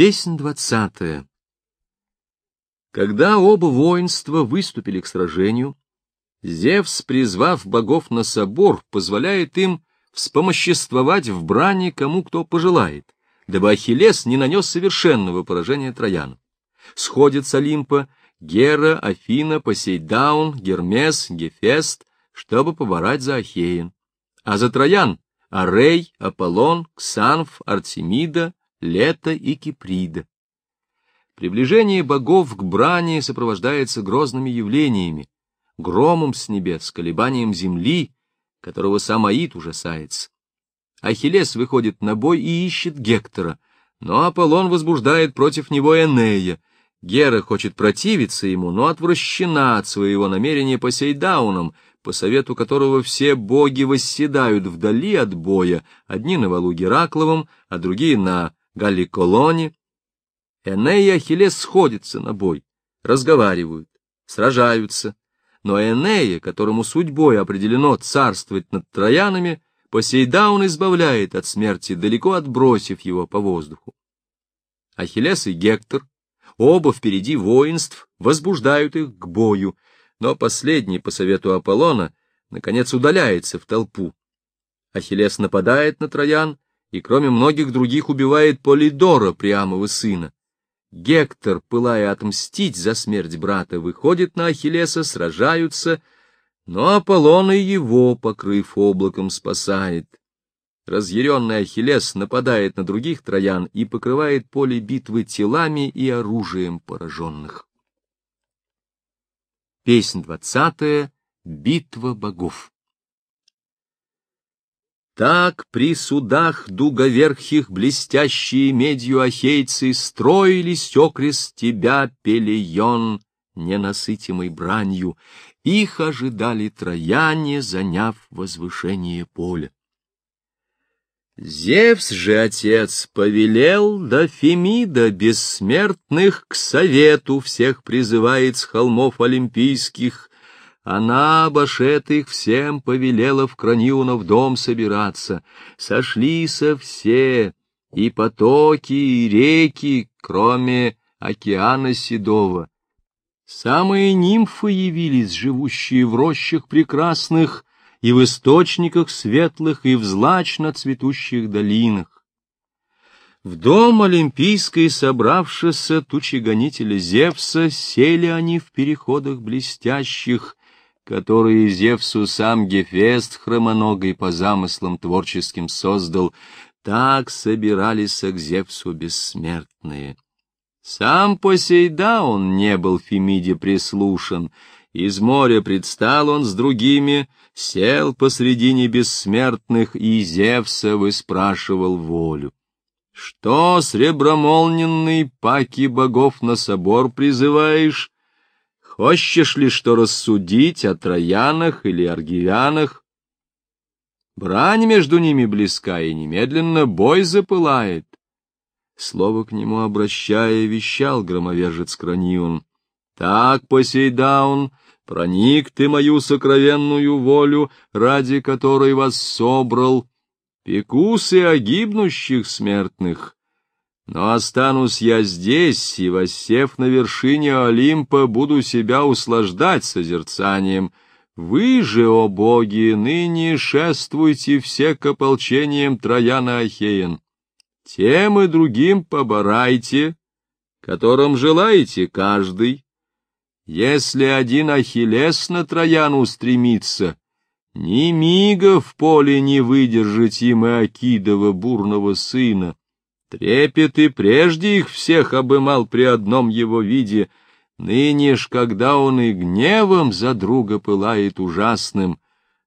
Песнь двадцатая. Когда оба воинства выступили к сражению, Зевс, призвав богов на собор, позволяет им вспомоществовать в брани кому кто пожелает, дабы Ахиллес не нанес совершенного поражения Трояну. Сходят с Олимпа Гера, Афина, Посейдаун, Гермес, Гефест, чтобы поборать за Ахеин. А за Троян — Арей, Аполлон, Ксанф, Артемида, Лето и Киприда. Приближение богов к брани сопровождается грозными явлениями, громом с небес, колебанием земли, которого сам Аид ужасается. Ахиллес выходит на бой и ищет Гектора, но Аполлон возбуждает против него Энея. Гера хочет противиться ему, но отвращена от своего намерения Посейдауном, по совету которого все боги восседают вдали от боя, одни на валу Геракловом, а другие на Галликолоне. Эней и Ахиллес сходятся на бой, разговаривают, сражаются. Но Энея, которому судьбой определено царствовать над троянами, Посейдаун избавляет от смерти, далеко отбросив его по воздуху. Ахиллес и Гектор, оба впереди воинств, возбуждают их к бою, но последний, по совету Аполлона, наконец удаляется в толпу. Ахиллес нападает на троян, и кроме многих других убивает Полидора, Приамова сына. Гектор, пылая отмстить за смерть брата, выходит на Ахиллеса, сражаются, но Аполлон и его, покрыв облаком, спасает. Разъяренный Ахиллес нападает на других троян и покрывает поле битвы телами и оружием пораженных. Песнь двадцатая. Битва богов. Так при судах дуговерхих блестящие медью ахейцы строились окрест тебя, Пелион, ненасытимой бранью. Их ожидали трояне, заняв возвышение поля. Зевс же, отец, повелел, да Фемида бессмертных к совету всех призывает с холмов олимпийских, она, башет их, всем повелела в Краниуна в дом собираться. Сошлися все, и потоки, и реки, кроме океана Седова. Самые нимфы явились, живущие в рощах прекрасных, и в источниках светлых, и в злачно цветущих долинах. В дом Олимпийской собравшися тучегонителя Зевса сели они в переходах блестящих, которые Зевсу сам Гефест хромоногой по замыслам творческим создал, так собирались к Зевсу бессмертные. Сам Посейдаун не был Фемиде прислушан, из моря предстал он с другими, сел посредине бессмертных и Зевса выспрашивал волю. Что, сребромолненный, паки богов на собор призываешь? Хочешь ли что рассудить о троянах или аргивянах? Брань между ними близка, и немедленно бой запылает. Слово к нему обращая, вещал громовержец Кранион. Так, Посейдаун, проник ты мою сокровенную волю, ради которой вас собрал, пекусы о гибнущих смертных, но останусь я здесь, и, воссев на вершине Олимпа, буду себя услаждать созерцанием. Вы же, о боги, ныне шествуйте все к ополчениям Трояна Ахеен. Тем и другим поборайте, которым желаете каждый. Если один Ахиллес на Трояну стремится, ни мига в поле не выдержать им Акидова бурного сына. Трепет и прежде их всех обымал при одном его виде, ныне ж, когда он и гневом за друга пылает ужасным,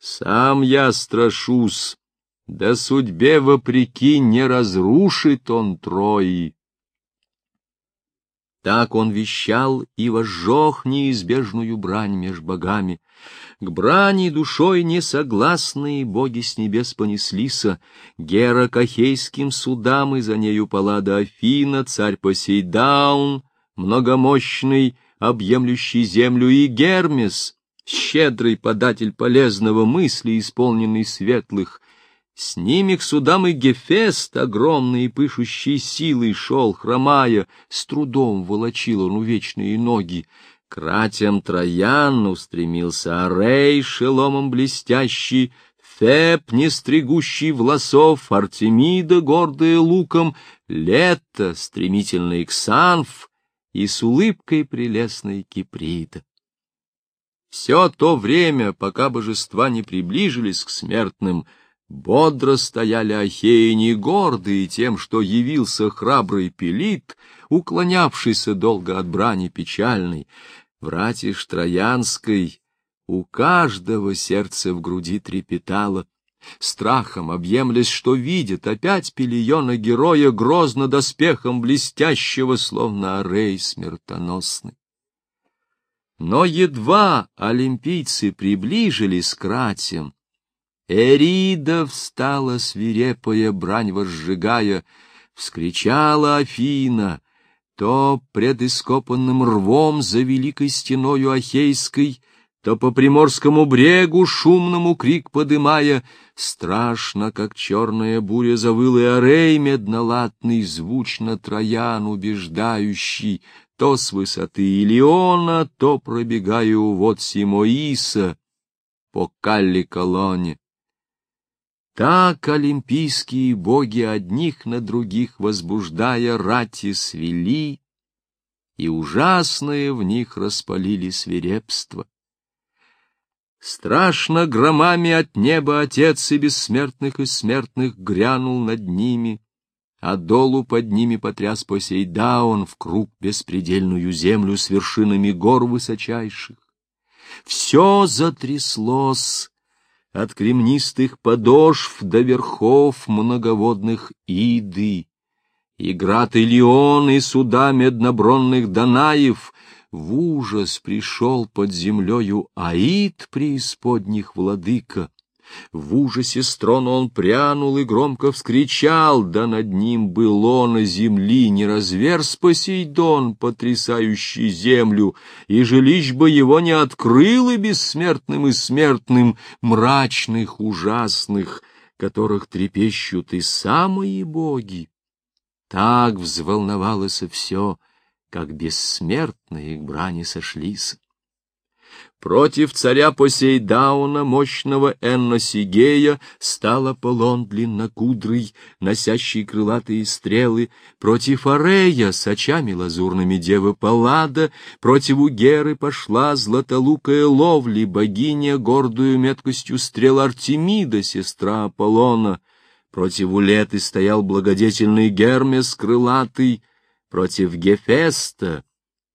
сам я страшусь, да судьбе вопреки не разрушит он Трои. Так он вещал и возжег неизбежную брань меж богами. К брани душой несогласные боги с небес понеслися, Гера к ахейским судам, и за нею палада Афина, царь Посейдаун, многомощный, объемлющий землю, и Гермес, щедрый податель полезного мысли, исполненный светлых, С ними к судам и Гефест, огромный и пышущий силой, шел, хромая, с трудом волочил он увечные ноги. К ратям Троян устремился Арей, шеломом блестящий, Феб, не стригущий волосов, Артемида, гордая луком, Лето, стремительный Ксанф и с улыбкой прелестной Киприта. Все то время, пока божества не приближились к смертным, бодро стояли ахеяне гордые тем, что явился храбрый Пелит, уклонявшийся долго от брани печальной. В рати Троянской у каждого сердце в груди трепетало, страхом объемлясь, что видит опять пелиона героя грозно доспехом блестящего, словно орей смертоносный. Но едва олимпийцы приближились к ратям, Эрида встала свирепая брань возжигая, вскричала Афина, то пред ископанным рвом за великой стеною Ахейской то по приморскому брегу шумному крик подымая, страшно, как черная буря завыл и орей меднолатный, звучно троян убеждающий, то с высоты Илиона, то пробегая у вод Симоиса по Калли-колонне. Так олимпийские боги одних на других возбуждая рати свели, и ужасное в них распалили свирепство. Страшно громами от неба Отец и бессмертных и смертных грянул над ними, а долу под ними потряс Посейдаон в круг беспредельную землю с вершинами гор высочайших. Все затряслось от кремнистых подошв до верхов многоводных иды. И град Илион, и суда меднобронных Данаев в ужас пришел под землею Аид преисподних владыка. В ужасе строн он прянул и громко вскричал, да над ним был он на земли, не разверз Посейдон, потрясающий землю, и жилищ бы его не открыл и бессмертным и смертным, мрачных, ужасных, которых трепещут и самые боги. Так взволновалось все, как бессмертные к брани сошлись. Против царя Посейдауна, мощного Энносигея, стал Аполлон длиннокудрый, носящий крылатые стрелы, против Арея с очами лазурными девы Паллада, против Угеры пошла златолукая ловли, богиня, гордую меткостью стрел Артемида, сестра Аполлона, против Улеты стоял благодетельный Гермес крылатый, против Гефеста,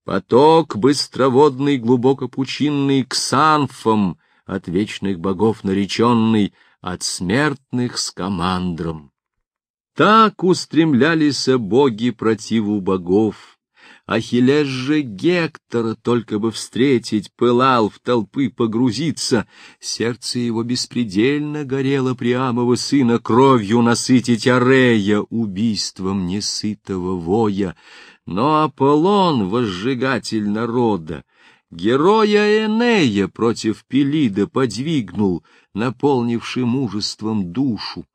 поток быстроводный, глубоко пучинный, к санфам, от вечных богов нареченный, от смертных с командром. Так устремлялись боги противу богов, Ахиллес же Гектора только бы встретить, пылал в толпы погрузиться. Сердце его беспредельно горело Приамова сына кровью насытить Арея убийством несытого воя. Но Аполлон, возжигатель народа, героя Энея против Пелида подвигнул, наполнивший мужеством душу.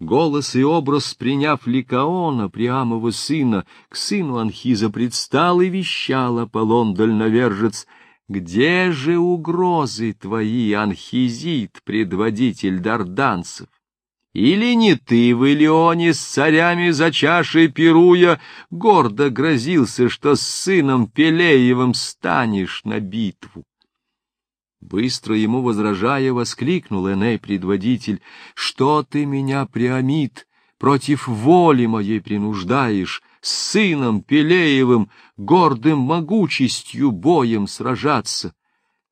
Голос и образ, приняв Ликаона, Приамова сына, к сыну Анхиза предстал и вещал Аполлон дальновержец, «Где же угрозы твои, Анхизит, предводитель дарданцев? Или не ты в Илионе с царями за чашей пируя гордо грозился, что с сыном Пелеевым станешь на битву? Быстро ему возражая, воскликнул Эней предводитель, «Что ты меня, Приамид, против воли моей принуждаешь, с сыном Пелеевым, гордым могучестью боем сражаться?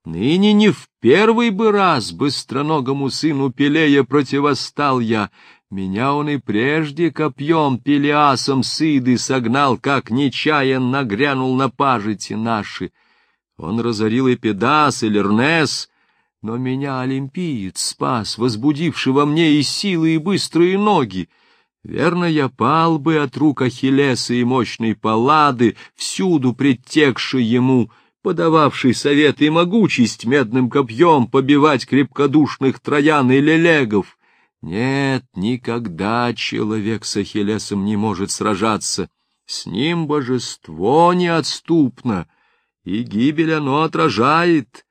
Ныне не в первый бы раз быстроногому сыну Пелея противостал я, меня он и прежде копьем Пелиасом сыды согнал, как нечаян нагрянул на пажити наши». Он разорил и Педас, и Лернес, но меня олимпиец спас, возбудивший во мне и силы, и быстрые ноги. Верно, я пал бы от рук Ахиллеса и мощной Паллады, всюду предтекший ему, подававший совет и могучесть медным копьем побивать крепкодушных троян и лелегов. Нет, никогда человек с Ахиллесом не может сражаться. С ним божество неотступно, и гибель оно отражает.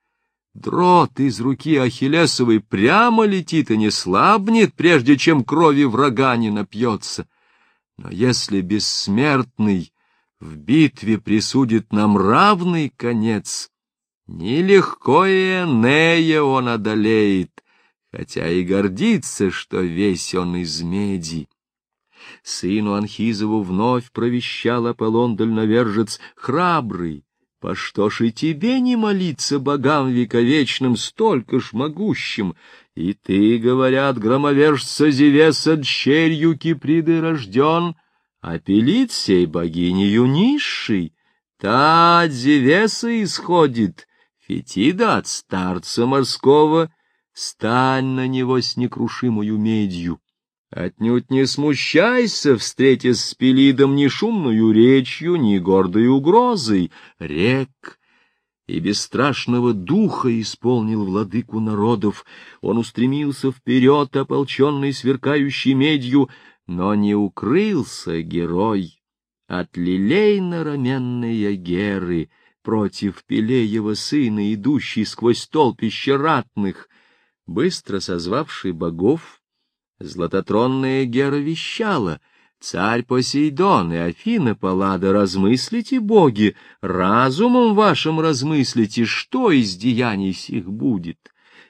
Дрот из руки Ахиллесовой прямо летит и не слабнет, прежде чем крови врага не напьется. Но если бессмертный в битве присудит нам равный конец, нелегко и Энея он одолеет, хотя и гордится, что весь он из меди. Сыну Анхизову вновь провещал Аполлон-дальновержец, храбрый, по что ж и тебе не молиться богам вековечным, столько ж могущим? И ты, говорят, громовержца Зевеса дщерью Киприды рожден, а пелит сей богинею низший. Та от Зевеса исходит, Фетида от старца морского, стань на него с некрушимою медью. Отнюдь не смущайся, встретясь с Пелидом ни шумную речью, ни гордой угрозой. Рек и бесстрашного духа исполнил владыку народов. Он устремился вперед, ополченный сверкающей медью, но не укрылся герой от лилейно-раменной Геры против Пелеева сына, идущий сквозь толпище ратных, быстро созвавший богов, Златотронная Гера вещала, «Царь Посейдон и Афина Паллада, размыслите, боги, разумом вашим размыслите, что из деяний сих будет.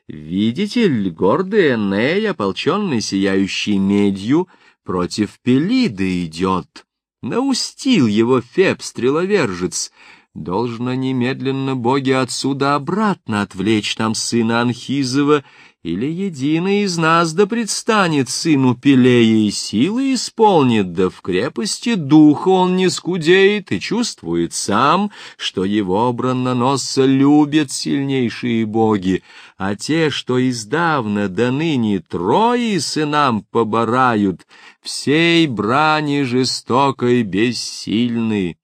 Видите ли, гордый Эней, ополченный сияющей медью, против Пелиды идет. Наустил его Феб, стреловержец, Должно немедленно боги отсюда обратно отвлечь нам сына Анхизова или единый из нас да предстанет сыну Пелея и силы исполнит, да в крепости духа он не скудеет и чувствует сам, что его бранноносца любят сильнейшие боги, а те, что издавна до ныне трои сынам поборают, всей брани жестокой бессильны.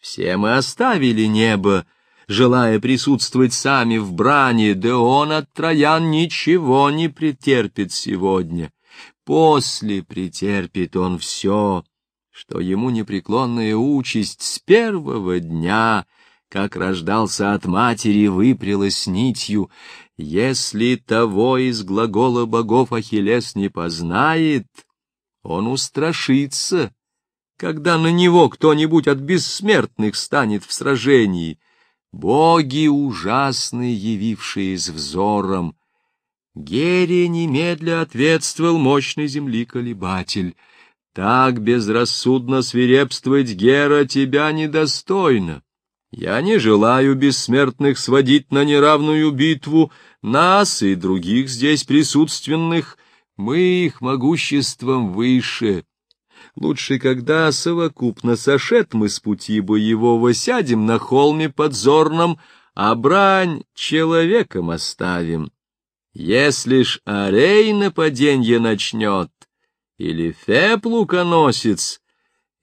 Все мы оставили небо, желая присутствовать сами в брани, да он от троян ничего не претерпит сегодня. После претерпит он все, что ему непреклонная участь с первого дня, как рождался от матери, выпрялась нитью. Если того из глагола богов Ахиллес не познает, он устрашится, когда на него кто-нибудь от бессмертных станет в сражении — боги ужасные, явившиеся взором. Герия немедля ответствовал мощный земли-колебатель. Так безрассудно свирепствовать, Гера, тебя недостойно. Я не желаю бессмертных сводить на неравную битву, нас и других здесь присутственных, мы их могуществом выше, Лучше, когда совокупно сошед мы с пути боевого, сядем на холме подзорном, а брань человеком оставим. Если ж Арей нападенье начнет, или Феб луконосец,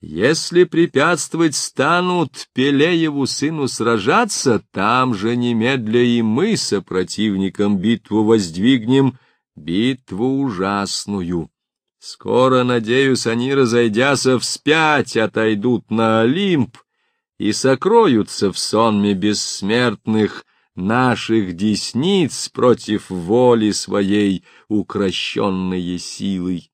если препятствовать станут Пелееву сыну сражаться, там же немедля и мы со противником битву воздвигнем, битву ужасную. Скоро, надеюсь, они, разойдяся вспять, отойдут на Олимп и сокроются в сонме бессмертных наших десниц против воли своей, укращенной силой.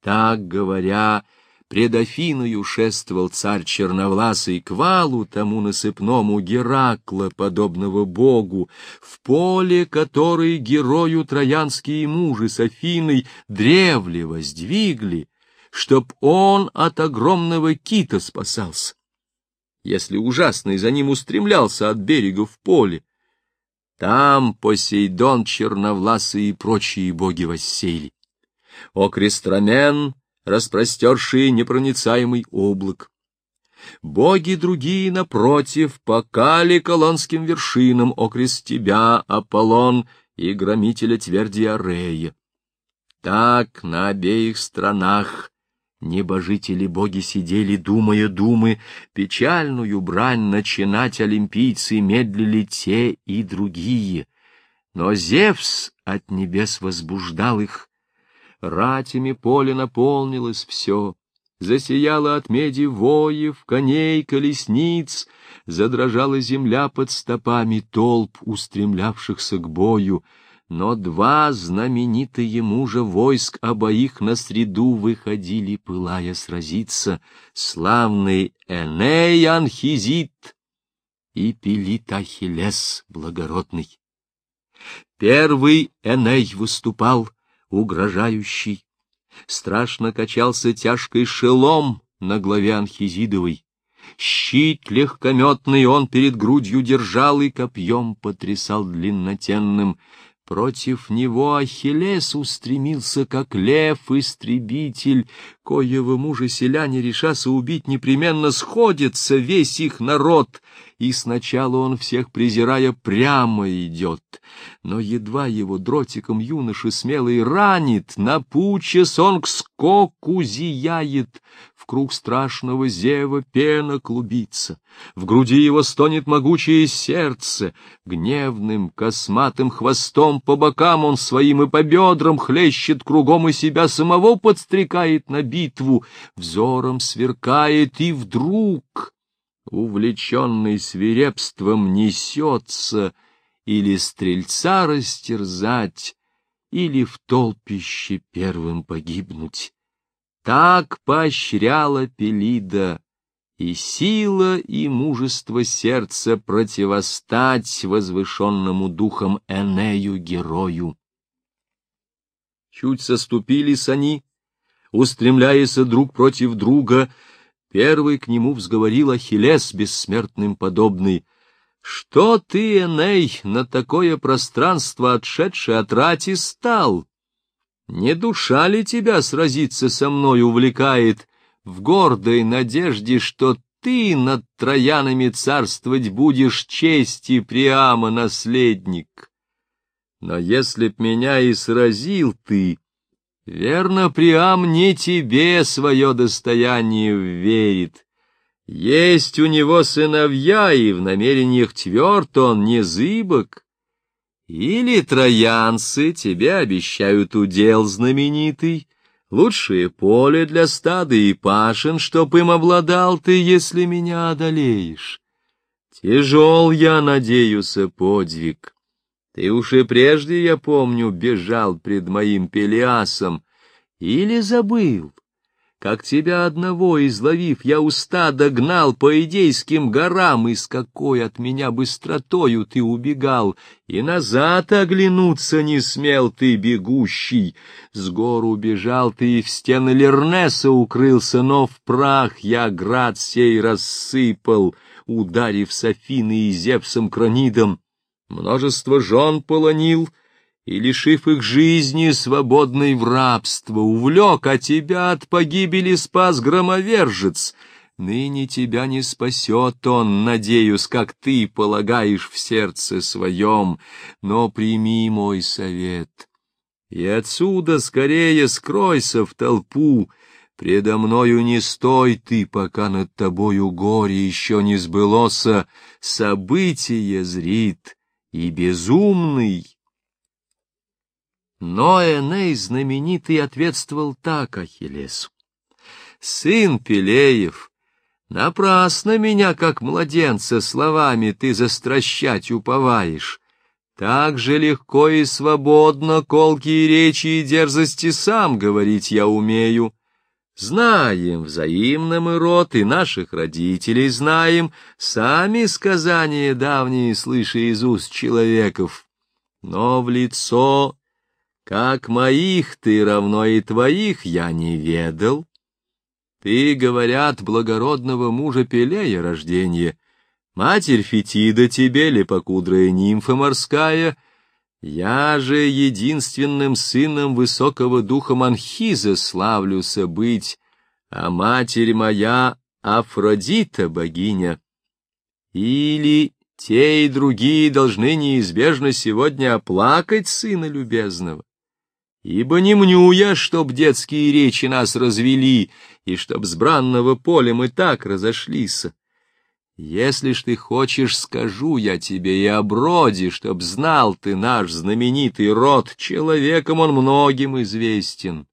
Так говоря, Пред Афиною шествовал царь черновласый к валу тому насыпному Геракла, подобного богу, в поле, который герою троянские мужи с Афиной древле воздвигли, чтоб он от огромного кита спасался. Если ужасный за ним устремлялся от берега в поле, там Посейдон, Черновласый и прочие боги воссели. О, Крестромен! Распростершие непроницаемый облак. Боги другие, напротив, покали колонским вершинам окрест тебя, Аполлон, и громителя тверди Арея. Так на обеих странах небожители боги сидели, думая думы, печальную брань начинать олимпийцы медлили те и другие. Но Зевс от небес возбуждал их. Ратями поле наполнилось все, засияло от меди воев, коней, колесниц, задрожала земля под стопами толп, устремлявшихся к бою, но два знаменитые мужа войск обоих на среду выходили, пылая сразиться, славный Эней Анхизит и Пелит Ахиллес благородный. Первый Эней выступал, угрожающий. Страшно качался тяжкой шелом на главе Анхизидовой. Щит легкометный он перед грудью держал и копьем потрясал длиннотенным. Против него Ахиллес устремился, как лев-истребитель, коего мужа селяне, решася убить, непременно сходится весь их народ, и сначала он всех презирая прямо идет, но едва его дротиком юноши смелый ранит, на пуче сон к скоку зияет, круг страшного зева пена клубится, в груди его стонет могучее сердце, гневным косматым хвостом по бокам он своим и по бедрам хлещет кругом и себя самого подстрекает на битву, взором сверкает и вдруг, увлеченный свирепством, несется или стрельца растерзать, или в толпище первым погибнуть. Так поощряла Пелида и сила, и мужество сердца противостать возвышенному духом Энею-герою. Чуть соступились они, устремляясь друг против друга, первый к нему взговорил Ахиллес бессмертным подобный. «Что ты, Эней, на такое пространство отшедший от рати стал?» Не душа ли тебя сразиться со мной увлекает в гордой надежде, что ты над троянами царствовать будешь чести Приама наследник? Но если б меня и сразил ты, верно, Приам не тебе свое достояние верит. Есть у него сыновья, и в намерениях тверд он не зыбок. Или троянцы тебе обещают удел знаменитый, лучшее поле для стада и пашин, чтоб им обладал ты, если меня одолеешь. Тяжел я, надеюсь, подвиг. Ты уж и прежде, я помню, бежал пред моим Пелиасом. Или забыл, как тебя одного изловив, я уста догнал по идейским горам, и с какой от меня быстротою ты убегал, и назад оглянуться не смел ты, бегущий. С гор убежал ты и в стены Лернеса укрылся, но в прах я град сей рассыпал, ударив Софины и Зевсом Кронидом. Множество жен полонил — и, лишив их жизни, свободной в рабство, увлек, а тебя от погибели спас громовержец. Ныне тебя не спасет он, надеюсь, как ты полагаешь в сердце своем, но прими мой совет. И отсюда скорее скройся в толпу, предо мною не стой ты, пока над тобою горе еще не сбылося, событие зрит, и безумный но Эней знаменитый ответствовал так Ахиллесу. «Сын Пелеев, напрасно меня, как младенца, словами ты застращать уповаешь. Так же легко и свободно колкие речи и дерзости сам говорить я умею. Знаем взаимно мы род и наших родителей знаем, сами сказания давние слыша из уст человеков. Но в лицо как моих ты равно и твоих я не ведал. Ты, говорят, благородного мужа Пелея рождение, матерь Фетида тебе, лепокудрая нимфа морская, я же единственным сыном высокого духа Манхиза славлюся быть, а матерь моя Афродита богиня. Или те и другие должны неизбежно сегодня оплакать сына любезного. Ибо не мню я, чтоб детские речи нас развели, и чтоб с бранного поля мы так разошлись. Если ж ты хочешь, скажу я тебе и о броде, чтоб знал ты наш знаменитый род, человеком он многим известен.